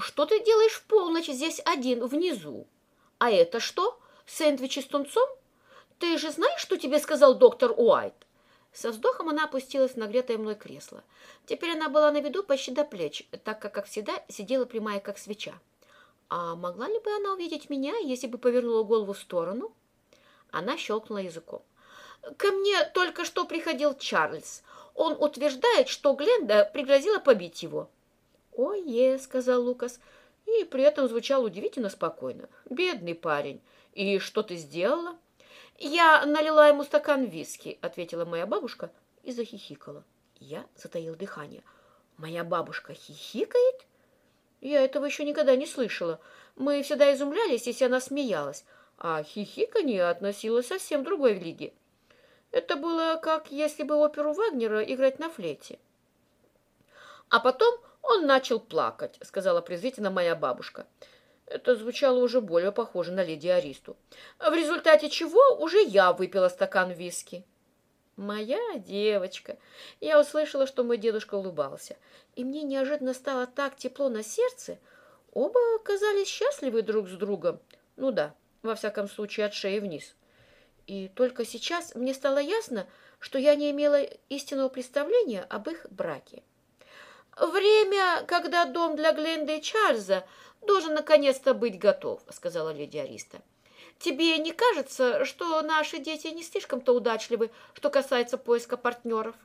что ты делаешь в полночь здесь один, внизу? А это что, сэндвичи с тунцом? Ты же знаешь, что тебе сказал доктор Уайт? Со вздохом она опустилась в нагретое мной кресло. Теперь она была на виду почти до плеч, так как, как всегда, сидела прямая, как свеча. А могла ли бы она увидеть меня, если бы повернула голову в сторону? Она щелкнула языком. «Ко мне только что приходил Чарльз. Он утверждает, что Гленда пригрозила побить его». «Ой-е», — сказал Лукас, и при этом звучал удивительно спокойно. «Бедный парень. И что ты сделала?» «Я налила ему стакан виски», — ответила моя бабушка и захихикала. Я затаил дыхание. «Моя бабушка хихикает?» Я этого еще никогда не слышала. Мы всегда изумлялись, если она смеялась, а хихиканье относилось совсем другой лиге. Это было как если бы оперу Вагнера играть на флейте. А потом он начал плакать, сказала презрительно моя бабушка. Это звучало уже более похоже на леди Аристу. В результате чего уже я выпила стакан виски. Моя девочка. Я услышала, что мой дедушка улыбался, и мне неожиданно стало так тепло на сердце. Оба оказались счастливы друг с другом. Ну да, во всяком случае, от шеи вниз. И только сейчас мне стало ясно, что я не имела истинного представления об их браке. «Время, когда дом для Гленды и Чарльза должен наконец-то быть готов», — сказала леди Ариста. «Тебе не кажется, что наши дети не слишком-то удачливы, что касается поиска партнеров?»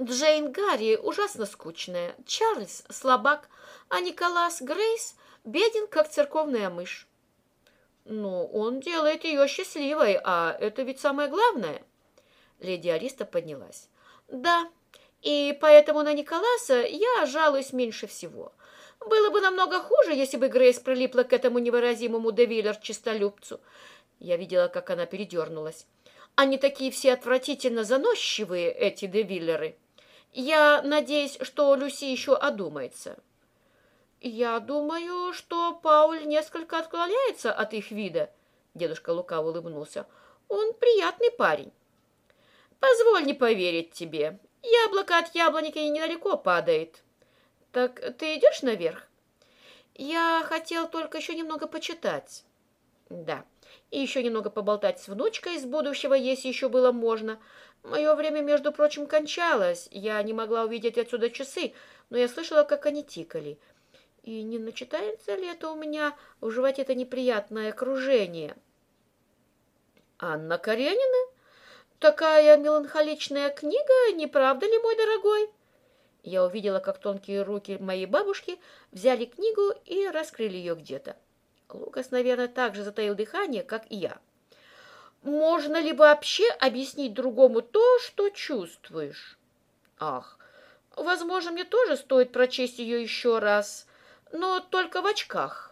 Джейн Гарри ужасно скучная, Чарльз слабак, а Николас Грейс беден, как церковная мышь. Ну, он делает ее счастливой, а это ведь самое главное. Леди Ариста поднялась. Да, и поэтому на Николаса я жалуюсь меньше всего. Было бы намного хуже, если бы Грейс прилипла к этому невыразимому Девиллер-чистолюбцу. Я видела, как она передернулась. Они такие все отвратительно заносчивые, эти Девиллеры. Я надеюсь, что Люси еще одумается. «Я думаю, что Пауль несколько отклоняется от их вида», — дедушка лукаво улыбнулся. «Он приятный парень». «Позволь не поверить тебе. Яблоко от яблоники недалеко падает». «Так ты идешь наверх?» «Я хотел только еще немного почитать». «Да, и еще немного поболтать с внучкой из будущего, если еще было можно. Мое время, между прочим, кончалось. Я не могла увидеть отсюда часы, но я слышала, как они тикали». И не начитается ли это у меня в животе это неприятное окружение? Анна Каренина? Такая меланхоличная книга, не правда ли, мой дорогой? Я увидела, как тонкие руки моей бабушки взяли книгу и раскрыли ее где-то. Лукас, наверное, так же затаил дыхание, как и я. Можно ли вообще объяснить другому то, что чувствуешь? Ах, возможно, мне тоже стоит прочесть ее еще раз но только в очках.